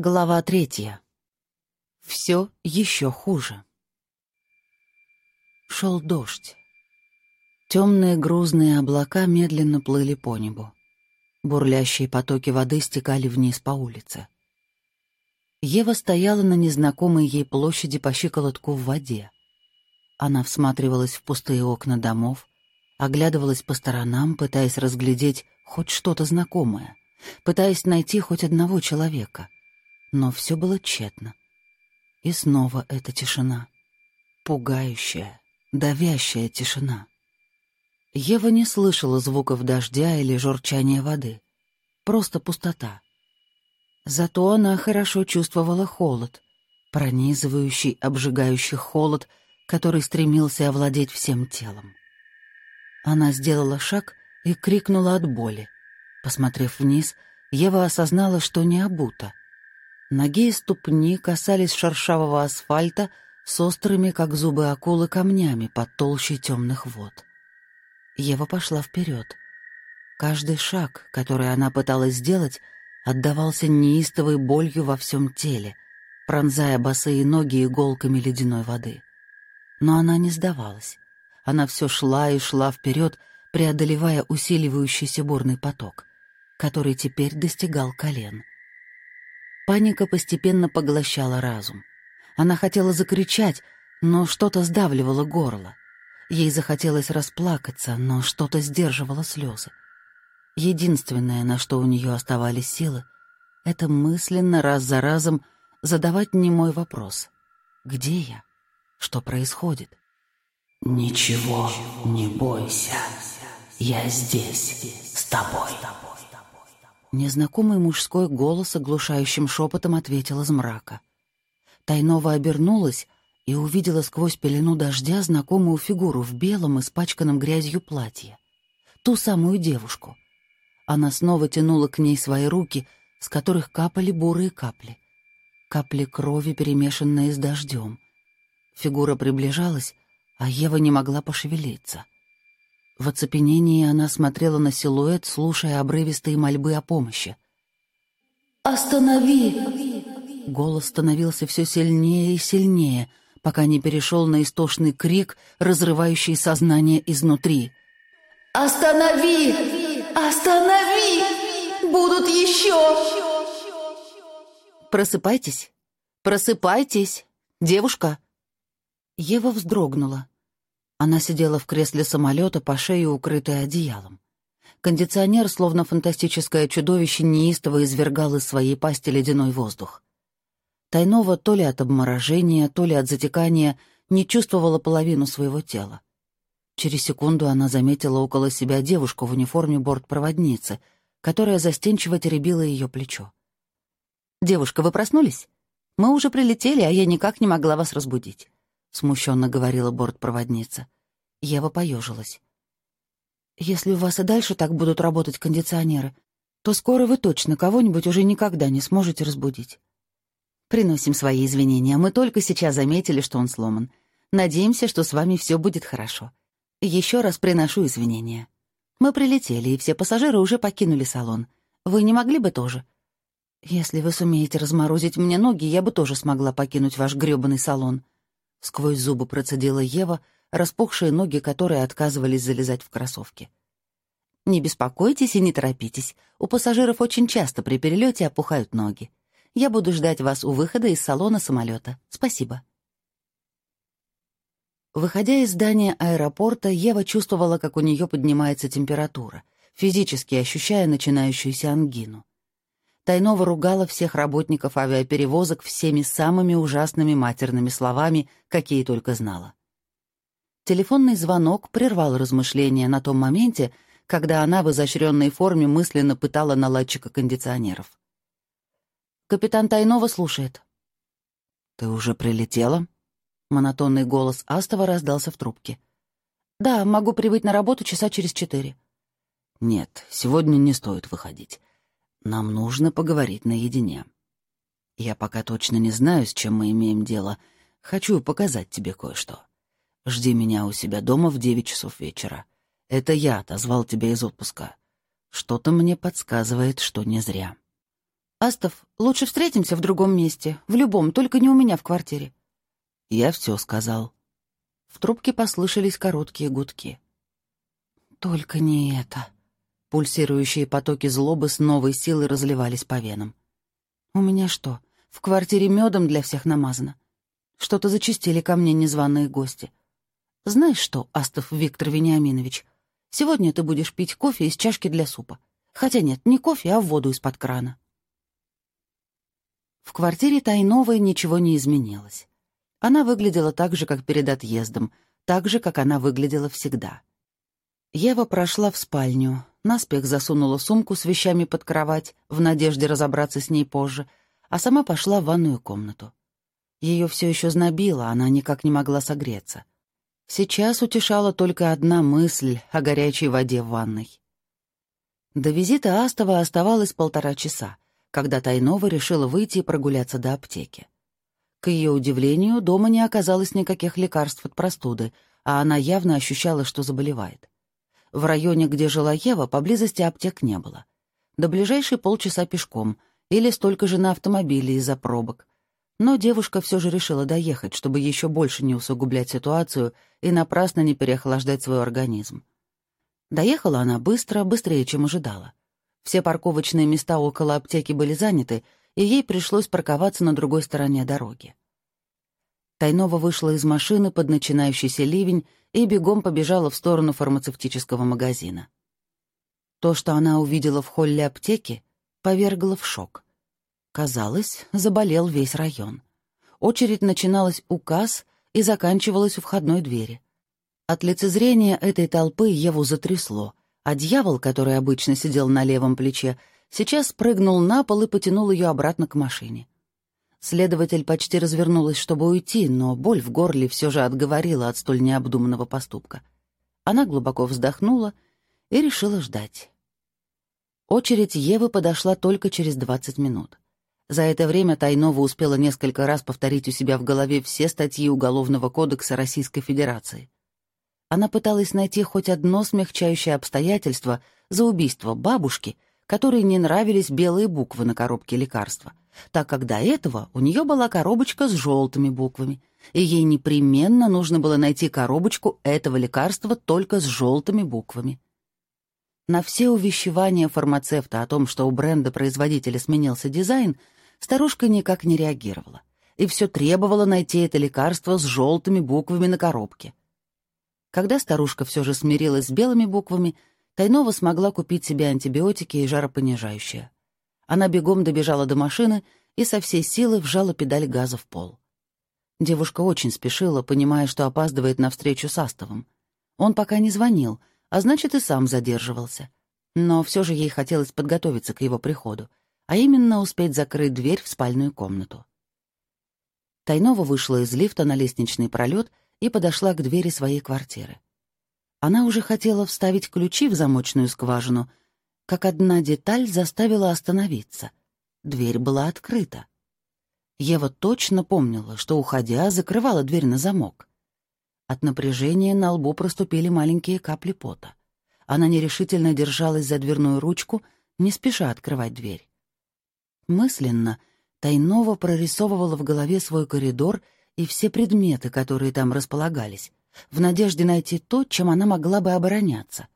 Глава третья. Все еще хуже. Шел дождь. Темные грузные облака медленно плыли по небу. Бурлящие потоки воды стекали вниз по улице. Ева стояла на незнакомой ей площади по щиколотку в воде. Она всматривалась в пустые окна домов, оглядывалась по сторонам, пытаясь разглядеть хоть что-то знакомое, пытаясь найти хоть одного человека. Но все было тщетно. И снова эта тишина. Пугающая, давящая тишина. Ева не слышала звуков дождя или журчания воды. Просто пустота. Зато она хорошо чувствовала холод, пронизывающий, обжигающий холод, который стремился овладеть всем телом. Она сделала шаг и крикнула от боли. Посмотрев вниз, Ева осознала, что не обута. Ноги и ступни касались шершавого асфальта с острыми, как зубы акулы, камнями под толщей темных вод. Ева пошла вперед. Каждый шаг, который она пыталась сделать, отдавался неистовой болью во всем теле, пронзая босые ноги иголками ледяной воды. Но она не сдавалась. Она все шла и шла вперед, преодолевая усиливающийся бурный поток, который теперь достигал колен — Паника постепенно поглощала разум. Она хотела закричать, но что-то сдавливало горло. Ей захотелось расплакаться, но что-то сдерживало слезы. Единственное, на что у нее оставались силы, это мысленно раз за разом задавать немой вопрос. «Где я? Что происходит?» «Ничего не бойся. Я здесь, с тобой». Незнакомый мужской голос оглушающим шепотом ответил из мрака. Тайнова обернулась и увидела сквозь пелену дождя знакомую фигуру в белом, испачканном грязью платье. Ту самую девушку. Она снова тянула к ней свои руки, с которых капали бурые капли. Капли крови, перемешанные с дождем. Фигура приближалась, а Ева не могла пошевелиться — в оцепенении она смотрела на силуэт, слушая обрывистые мольбы о помощи. «Останови!» Голос становился все сильнее и сильнее, пока не перешел на истошный крик, разрывающий сознание изнутри. «Останови! Останови! Будут еще!» «Просыпайтесь! Просыпайтесь! Девушка!» Ева вздрогнула. Она сидела в кресле самолета, по шее укрытая одеялом. Кондиционер, словно фантастическое чудовище, неистово извергал из своей пасти ледяной воздух. Тайнова то ли от обморожения, то ли от затекания не чувствовала половину своего тела. Через секунду она заметила около себя девушку в униформе бортпроводницы, которая застенчиво теребила ее плечо. «Девушка, вы проснулись? Мы уже прилетели, а я никак не могла вас разбудить. — смущенно говорила бортпроводница. Ева поежилась. «Если у вас и дальше так будут работать кондиционеры, то скоро вы точно кого-нибудь уже никогда не сможете разбудить. Приносим свои извинения. Мы только сейчас заметили, что он сломан. Надеемся, что с вами все будет хорошо. Еще раз приношу извинения. Мы прилетели, и все пассажиры уже покинули салон. Вы не могли бы тоже? Если вы сумеете разморозить мне ноги, я бы тоже смогла покинуть ваш грёбаный салон. — сквозь зубы процедила Ева, распухшие ноги которой отказывались залезать в кроссовки. «Не беспокойтесь и не торопитесь. У пассажиров очень часто при перелете опухают ноги. Я буду ждать вас у выхода из салона самолета. Спасибо». Выходя из здания аэропорта, Ева чувствовала, как у нее поднимается температура, физически ощущая начинающуюся ангину. Тайнова ругала всех работников авиаперевозок всеми самыми ужасными матерными словами, какие только знала. Телефонный звонок прервал размышления на том моменте, когда она в изощренной форме мысленно пытала наладчика кондиционеров. «Капитан Тайнова слушает». «Ты уже прилетела?» Монотонный голос Астова раздался в трубке. «Да, могу прибыть на работу часа через четыре». «Нет, сегодня не стоит выходить. Нам нужно поговорить наедине. Я пока точно не знаю, с чем мы имеем дело. Хочу показать тебе кое-что. Жди меня у себя дома в девять часов вечера. Это я отозвал тебя из отпуска. Что-то мне подсказывает, что не зря». «Астов, лучше встретимся в другом месте, в любом, только не у меня в квартире». «Я все сказал». В трубке послышались короткие гудки. «Только не это». Пульсирующие потоки злобы с новой силой разливались по венам. «У меня что, в квартире медом для всех намазано? Что-то зачистили ко мне незваные гости. Знаешь что, Астов Виктор Вениаминович, сегодня ты будешь пить кофе из чашки для супа. Хотя нет, не кофе, а воду из-под крана». В квартире Тайновой ничего не изменилось. Она выглядела так же, как перед отъездом, так же, как она выглядела всегда. Ева прошла в спальню, наспех засунула сумку с вещами под кровать, в надежде разобраться с ней позже, а сама пошла в ванную комнату. Ее все еще знобило, она никак не могла согреться. Сейчас утешала только одна мысль о горячей воде в ванной. До визита Астова оставалось полтора часа — когда Тайнова решила выйти и прогуляться до аптеки. К ее удивлению, дома не оказалось никаких лекарств от простуды, а она явно ощущала, что заболевает. В районе, где жила Ева, поблизости аптек не было. До ближайшей полчаса пешком или столько же на автомобиле из-за пробок. Но девушка все же решила доехать, чтобы еще больше не усугублять ситуацию и напрасно не переохлаждать свой организм. Доехала она быстро, быстрее, чем ожидала. Все парковочные места около аптеки были заняты, и ей пришлось парковаться на другой стороне дороги. Тайнова вышла из машины под начинающийся ливень и бегом побежала в сторону фармацевтического магазина. То, что она увидела в холле аптеки, повергло в шок. Казалось, заболел весь район. Очередь начиналась у касс и заканчивалась у входной двери. От лицезрения этой толпы Еву затрясло а дьявол, который обычно сидел на левом плече, сейчас прыгнул на пол и потянул ее обратно к машине. Следователь почти развернулась, чтобы уйти, но боль в горле все же отговорила от столь необдуманного поступка. Она глубоко вздохнула и решила ждать. Очередь Евы подошла только через 20 минут. За это время Тайнова успела несколько раз повторить у себя в голове все статьи Уголовного кодекса Российской Федерации. Она пыталась найти хоть одно смягчающее обстоятельство за убийство бабушки, которой не нравились белые буквы на коробке лекарства, так как до этого у нее была коробочка с желтыми буквами, и ей непременно нужно было найти коробочку этого лекарства только с желтыми буквами. На все увещевания фармацевта о том, что у бренда-производителя сменился дизайн, старушка никак не реагировала и все требовала найти это лекарство с желтыми буквами на коробке. Когда старушка все же смирилась с белыми буквами, Тайнова смогла купить себе антибиотики и жаропонижающее. Она бегом добежала до машины и со всей силы вжала педаль газа в пол. Девушка очень спешила, понимая, что опаздывает на встречу с Астовым. Он пока не звонил, а значит, и сам задерживался. Но все же ей хотелось подготовиться к его приходу, а именно успеть закрыть дверь в спальную комнату. Тайнова вышла из лифта на лестничный пролет и подошла к двери своей квартиры. Она уже хотела вставить ключи в замочную скважину, как одна деталь заставила остановиться. Дверь была открыта. Ева точно помнила, что, уходя, закрывала дверь на замок. От напряжения на лбу проступили маленькие капли пота. Она нерешительно держалась за дверную ручку, не спеша открывать дверь. Мысленно Тайнова прорисовывала в голове свой коридор — и все предметы, которые там располагались, в надежде найти то, чем она могла бы обороняться.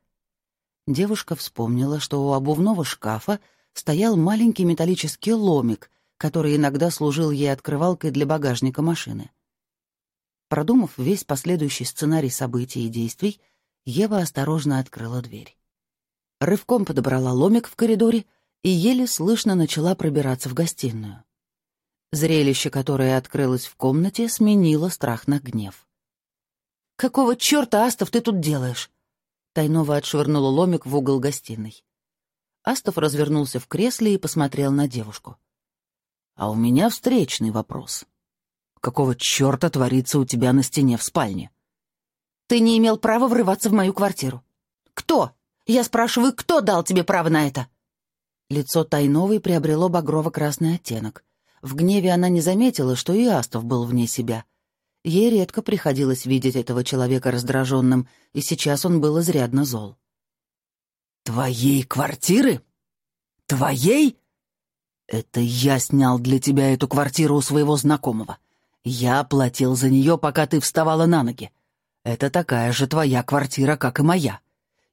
Девушка вспомнила, что у обувного шкафа стоял маленький металлический ломик, который иногда служил ей открывалкой для багажника машины. Продумав весь последующий сценарий событий и действий, Ева осторожно открыла дверь. Рывком подобрала ломик в коридоре и еле слышно начала пробираться в гостиную. Зрелище, которое открылось в комнате, сменило страх на гнев. «Какого черта, Астов, ты тут делаешь?» Тайнова отшвырнула ломик в угол гостиной. Астов развернулся в кресле и посмотрел на девушку. «А у меня встречный вопрос. Какого черта творится у тебя на стене в спальне?» «Ты не имел права врываться в мою квартиру. Кто? Я спрашиваю, кто дал тебе право на это?» Лицо Тайновой приобрело багрово-красный оттенок. В гневе она не заметила, что и Астов был вне себя. Ей редко приходилось видеть этого человека раздраженным, и сейчас он был изрядно зол. «Твоей квартиры? Твоей?» Это я снял для тебя эту квартиру у своего знакомого. Я платил за нее, пока ты вставала на ноги. Это такая же твоя квартира, как и моя.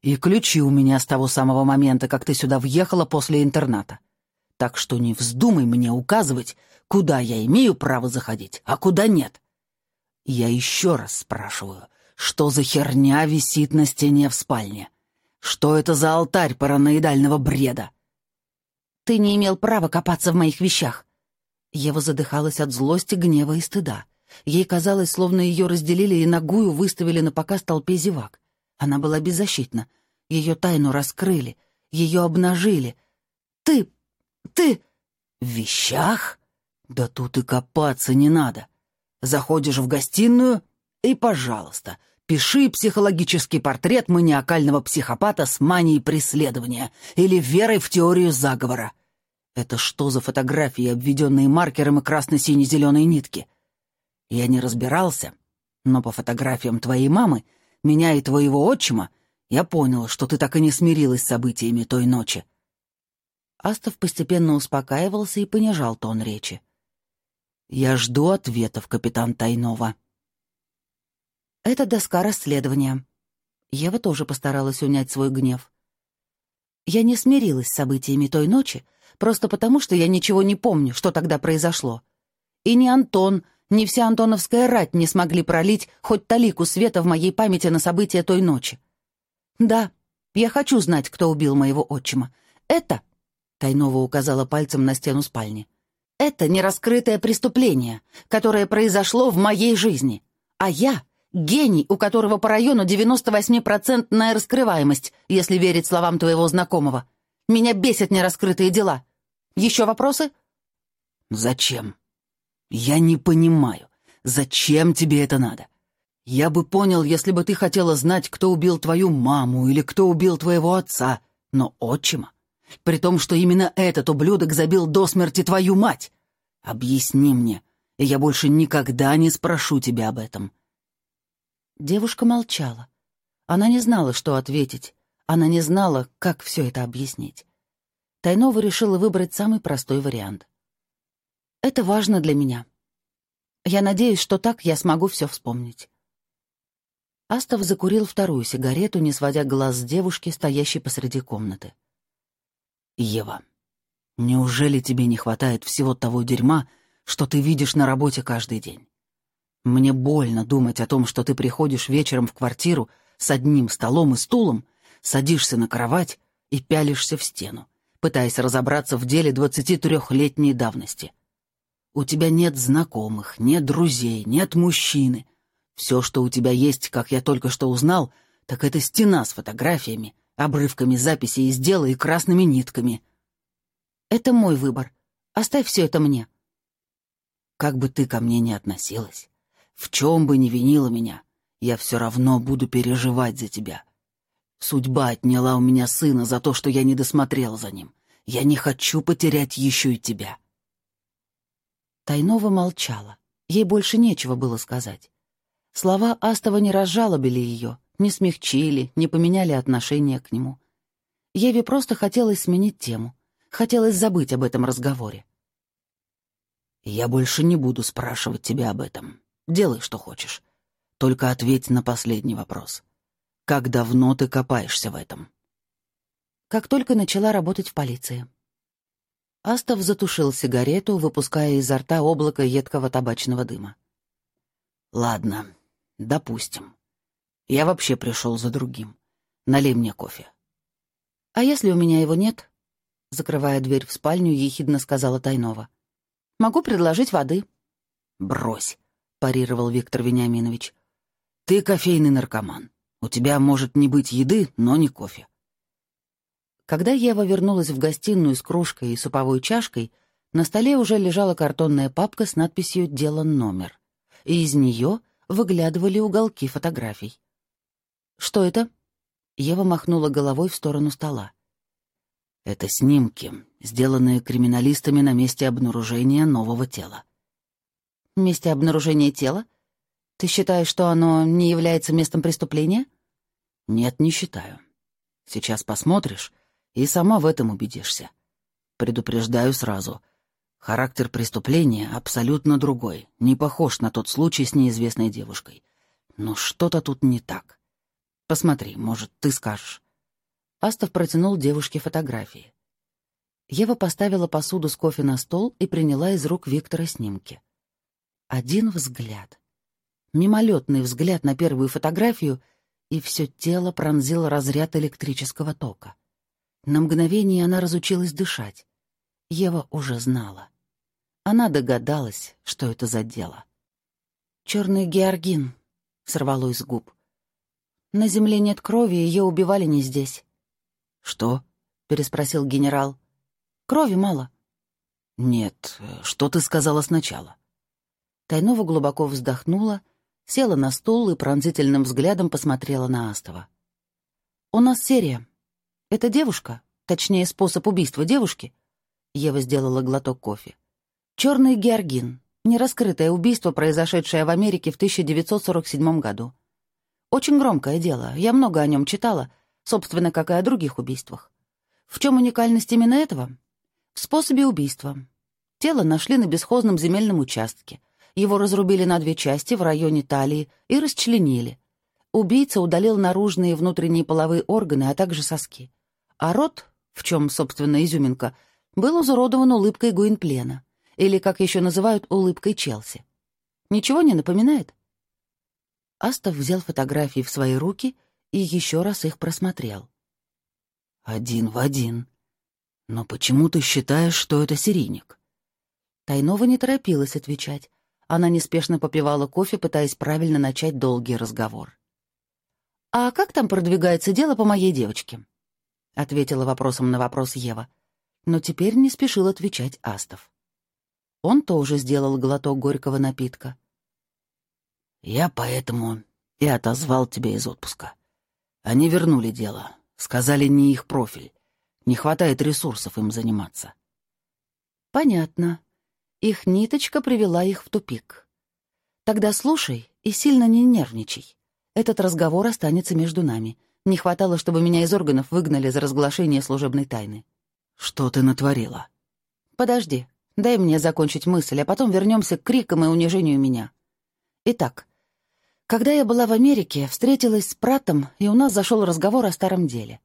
И ключи у меня с того самого момента, как ты сюда въехала после интерната. Так что не вздумай мне указывать, куда я имею право заходить, а куда нет. Я еще раз спрашиваю, что за херня висит на стене в спальне? Что это за алтарь параноидального бреда? Ты не имел права копаться в моих вещах. Ева задыхалась от злости, гнева и стыда. Ей казалось, словно ее разделили и ногую выставили на показ толпе зевак. Она была беззащитна. Ее тайну раскрыли, ее обнажили. «Ты... ты...» «В вещах? Да тут и копаться не надо. Заходишь в гостиную и, пожалуйста, пиши психологический портрет маниакального психопата с манией преследования или верой в теорию заговора. Это что за фотографии, обведенные маркером и красно-сине-зеленой нитки? Я не разбирался, но по фотографиям твоей мамы, меня и твоего отчима, я понял, что ты так и не смирилась с событиями той ночи. Астов постепенно успокаивался и понижал тон речи. «Я жду ответов, капитан Тайнова». «Это доска расследования». Ева тоже постаралась унять свой гнев. «Я не смирилась с событиями той ночи, просто потому, что я ничего не помню, что тогда произошло. И ни Антон, ни вся антоновская рать не смогли пролить хоть талику света в моей памяти на события той ночи. Да, я хочу знать, кто убил моего отчима. Это, — Тайнова указала пальцем на стену спальни, — это нераскрытое преступление, которое произошло в моей жизни. А я — гений, у которого по району 98-процентная раскрываемость, если верить словам твоего знакомого. Меня бесят нераскрытые дела. Еще вопросы?» «Зачем? Я не понимаю, зачем тебе это надо? Я бы понял, если бы ты хотела знать, кто убил твою маму или кто убил твоего отца, но отчима. При том, что именно этот ублюдок забил до смерти твою мать. Объясни мне, и я больше никогда не спрошу тебя об этом». Девушка молчала. Она не знала, что ответить. Она не знала, как все это объяснить. Тайнова решила выбрать самый простой вариант. «Это важно для меня. Я надеюсь, что так я смогу все вспомнить». Астов закурил вторую сигарету, не сводя глаз с девушки, стоящей посреди комнаты. «Ева, неужели тебе не хватает всего того дерьма, что ты видишь на работе каждый день? Мне больно думать о том, что ты приходишь вечером в квартиру с одним столом и стулом, садишься на кровать и пялишься в стену пытаясь разобраться в деле 23-летней давности. У тебя нет знакомых, нет друзей, нет мужчины. Все, что у тебя есть, как я только что узнал, так это стена с фотографиями, обрывками записей из дела и красными нитками. Это мой выбор. Оставь все это мне. Как бы ты ко мне ни относилась, в чем бы ни винила меня, я все равно буду переживать за тебя. Судьба отняла у меня сына за то, что я не досмотрел за ним. Я не хочу потерять еще и тебя. Тайнова молчала. Ей больше нечего было сказать. Слова Астова не разжалобили ее, не смягчили, не поменяли отношение к нему. Еве просто хотелось сменить тему. Хотелось забыть об этом разговоре. «Я больше не буду спрашивать тебя об этом. Делай, что хочешь. Только ответь на последний вопрос. Как давно ты копаешься в этом? Как только начала работать в полиции. Астов затушил сигарету, выпуская изо рта облако едкого табачного дыма. Ладно, допустим. Я вообще пришел за другим. Налей мне кофе. А если у меня его нет? Закрывая дверь в спальню, ехидно сказала Тайнова. Могу предложить воды. Брось, парировал Виктор Вениаминович. Ты кофейный наркоман. У тебя может не быть еды, но не кофе. Когда Ева вернулась в гостиную с кружкой и суповой чашкой, на столе уже лежала картонная папка с надписью «Дело номер», и из нее выглядывали уголки фотографий. «Что это?» Ева махнула головой в сторону стола. «Это снимки, сделанные криминалистами на месте обнаружения нового тела». «Месте обнаружения тела? Ты считаешь, что оно не является местом преступления?» «Нет, не считаю. Сейчас посмотришь и сама в этом убедишься. Предупреждаю сразу, Характер преступления абсолютно другой, не похож на тот случай с неизвестной девушкой. Но что-то тут не так. Посмотри, может, ты скажешь». Астов протянул девушке фотографии. Ева поставила посуду с кофе на стол и приняла из рук Виктора снимки. Один взгляд. Мимолетный взгляд на первую фотографию, и все тело пронзил разряд электрического тока. На мгновение она разучилась дышать. Ева уже знала. Она догадалась, что это за дело. «Черный георгин», — сорвало из губ. «На земле нет крови, ее убивали не здесь». «Что?» — переспросил генерал. «Крови мало». «Нет, что ты сказала сначала?» Тайнова глубоко вздохнула, села на стул и пронзительным взглядом посмотрела на Астова. «У нас серия. Это девушка, точнее, способ убийства девушки, Ева сделала глоток кофе. Черный георгин. Нераскрытое убийство, произошедшее в Америке в 1947 году. Очень громкое дело. Я много о нем читала, собственно, как и о других убийствах. В чем уникальность именно этого? В способе убийства. Тело нашли на бесхозном земельном участке. Его разрубили на две части в районе талии и расчленили. Убийца удалил наружные и внутренние половые органы, а также соски. А рот, в чем, собственно, изюминка — был изуродован улыбкой Гуинплена, или, как еще называют, улыбкой Челси. Ничего не напоминает? Астов взял фотографии в свои руки и еще раз их просмотрел. «Один в один. Но почему ты считаешь, что это серийник?» Тайнова не торопилась отвечать. Она неспешно попивала кофе, пытаясь правильно начать долгий разговор. «А как там продвигается дело по моей девочке?» — ответила вопросом на вопрос Ева но теперь не спешил отвечать Астов. Он тоже сделал глоток горького напитка. «Я поэтому и отозвал тебя из отпуска. Они вернули дело, сказали, не их профиль. Не хватает ресурсов им заниматься». «Понятно. Их ниточка привела их в тупик. Тогда слушай и сильно не нервничай. Этот разговор останется между нами. Не хватало, чтобы меня из органов выгнали за разглашение служебной тайны. «Что ты натворила?» «Подожди, дай мне закончить мысль, а потом вернемся к крикам и унижению меня. Итак, когда я была в Америке, встретилась с Пратом, и у нас зашел разговор о старом деле.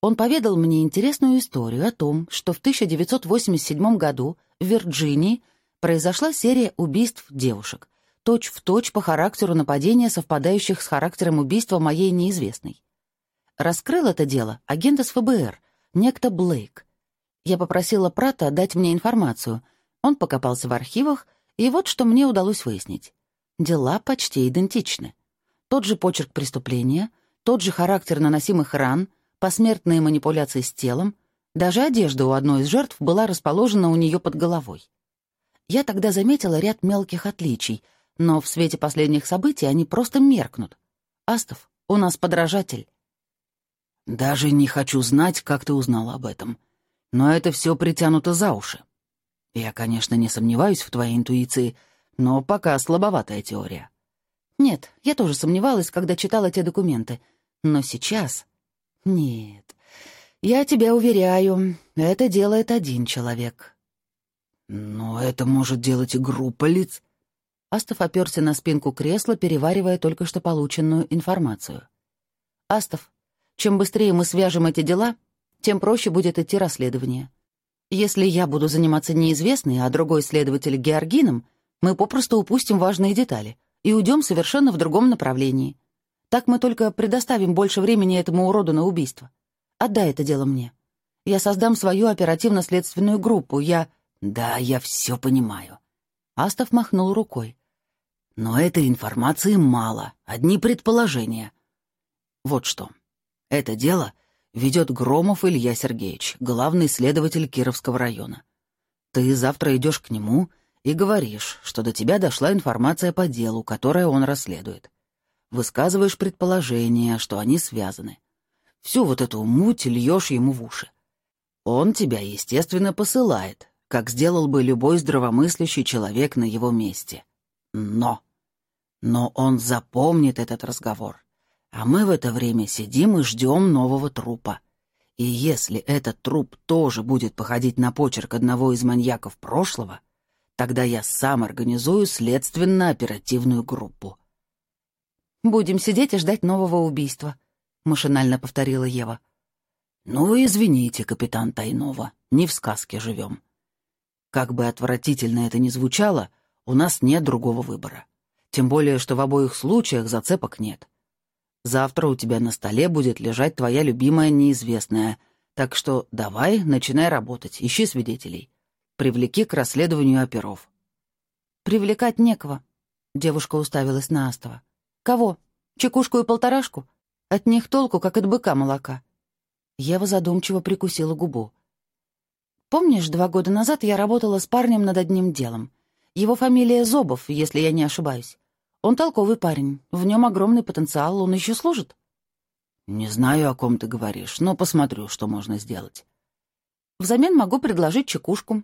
Он поведал мне интересную историю о том, что в 1987 году в Вирджинии произошла серия убийств девушек, точь-в-точь точь по характеру нападения, совпадающих с характером убийства моей неизвестной. Раскрыл это дело агент из ФБР, некто Блейк, я попросила Прата дать мне информацию. Он покопался в архивах, и вот что мне удалось выяснить. Дела почти идентичны. Тот же почерк преступления, тот же характер наносимых ран, посмертные манипуляции с телом, даже одежда у одной из жертв была расположена у нее под головой. Я тогда заметила ряд мелких отличий, но в свете последних событий они просто меркнут. Астов, у нас подражатель. «Даже не хочу знать, как ты узнала об этом», но это все притянуто за уши. Я, конечно, не сомневаюсь в твоей интуиции, но пока слабоватая теория. Нет, я тоже сомневалась, когда читала те документы. Но сейчас... Нет. Я тебя уверяю, это делает один человек. Но это может делать и группа лиц. Астов оперся на спинку кресла, переваривая только что полученную информацию. «Астов, чем быстрее мы свяжем эти дела, тем проще будет идти расследование. Если я буду заниматься неизвестной, а другой следователь Георгином, мы попросту упустим важные детали и уйдем совершенно в другом направлении. Так мы только предоставим больше времени этому уроду на убийство. Отдай это дело мне. Я создам свою оперативно-следственную группу. Я... Да, я все понимаю. Астов махнул рукой. Но этой информации мало, одни предположения. Вот что. Это дело ведет Громов Илья Сергеевич, главный следователь Кировского района. Ты завтра идешь к нему и говоришь, что до тебя дошла информация по делу, которое он расследует. Высказываешь предположение, что они связаны. Всю вот эту муть льешь ему в уши. Он тебя, естественно, посылает, как сделал бы любой здравомыслящий человек на его месте. Но... Но он запомнит этот разговор а мы в это время сидим и ждем нового трупа. И если этот труп тоже будет походить на почерк одного из маньяков прошлого, тогда я сам организую следственно-оперативную группу. «Будем сидеть и ждать нового убийства», — машинально повторила Ева. «Ну, извините, капитан Тайнова, не в сказке живем. Как бы отвратительно это ни звучало, у нас нет другого выбора. Тем более, что в обоих случаях зацепок нет. Завтра у тебя на столе будет лежать твоя любимая неизвестная, так что давай, начинай работать, ищи свидетелей. Привлеки к расследованию оперов». «Привлекать некого», — девушка уставилась на Астова. «Кого? Чекушку и полторашку? От них толку, как от быка молока». Ева задумчиво прикусила губу. «Помнишь, два года назад я работала с парнем над одним делом? Его фамилия Зобов, если я не ошибаюсь. Он толковый парень, в нем огромный потенциал, он еще служит?» «Не знаю, о ком ты говоришь, но посмотрю, что можно сделать». «Взамен могу предложить чекушку».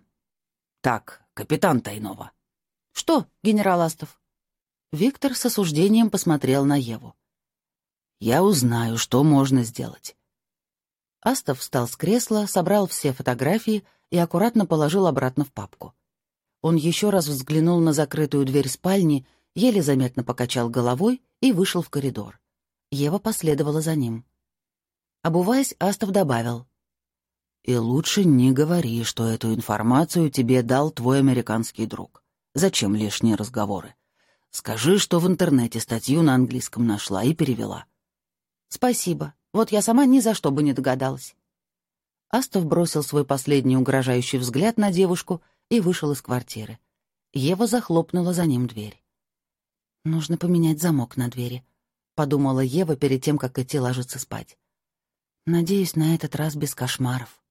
«Так, капитан Тайнова». «Что, генерал Астов?» Виктор с осуждением посмотрел на Еву. «Я узнаю, что можно сделать». Астов встал с кресла, собрал все фотографии и аккуратно положил обратно в папку. Он еще раз взглянул на закрытую дверь спальни, еле заметно покачал головой и вышел в коридор. Ева последовала за ним. Обуваясь, Астов добавил. «И лучше не говори, что эту информацию тебе дал твой американский друг. Зачем лишние разговоры? Скажи, что в интернете статью на английском нашла и перевела». «Спасибо. Вот я сама ни за что бы не догадалась». Астов бросил свой последний угрожающий взгляд на девушку и вышел из квартиры. Ева захлопнула за ним дверь. «Нужно поменять замок на двери», — подумала Ева перед тем, как идти ложиться спать. «Надеюсь, на этот раз без кошмаров».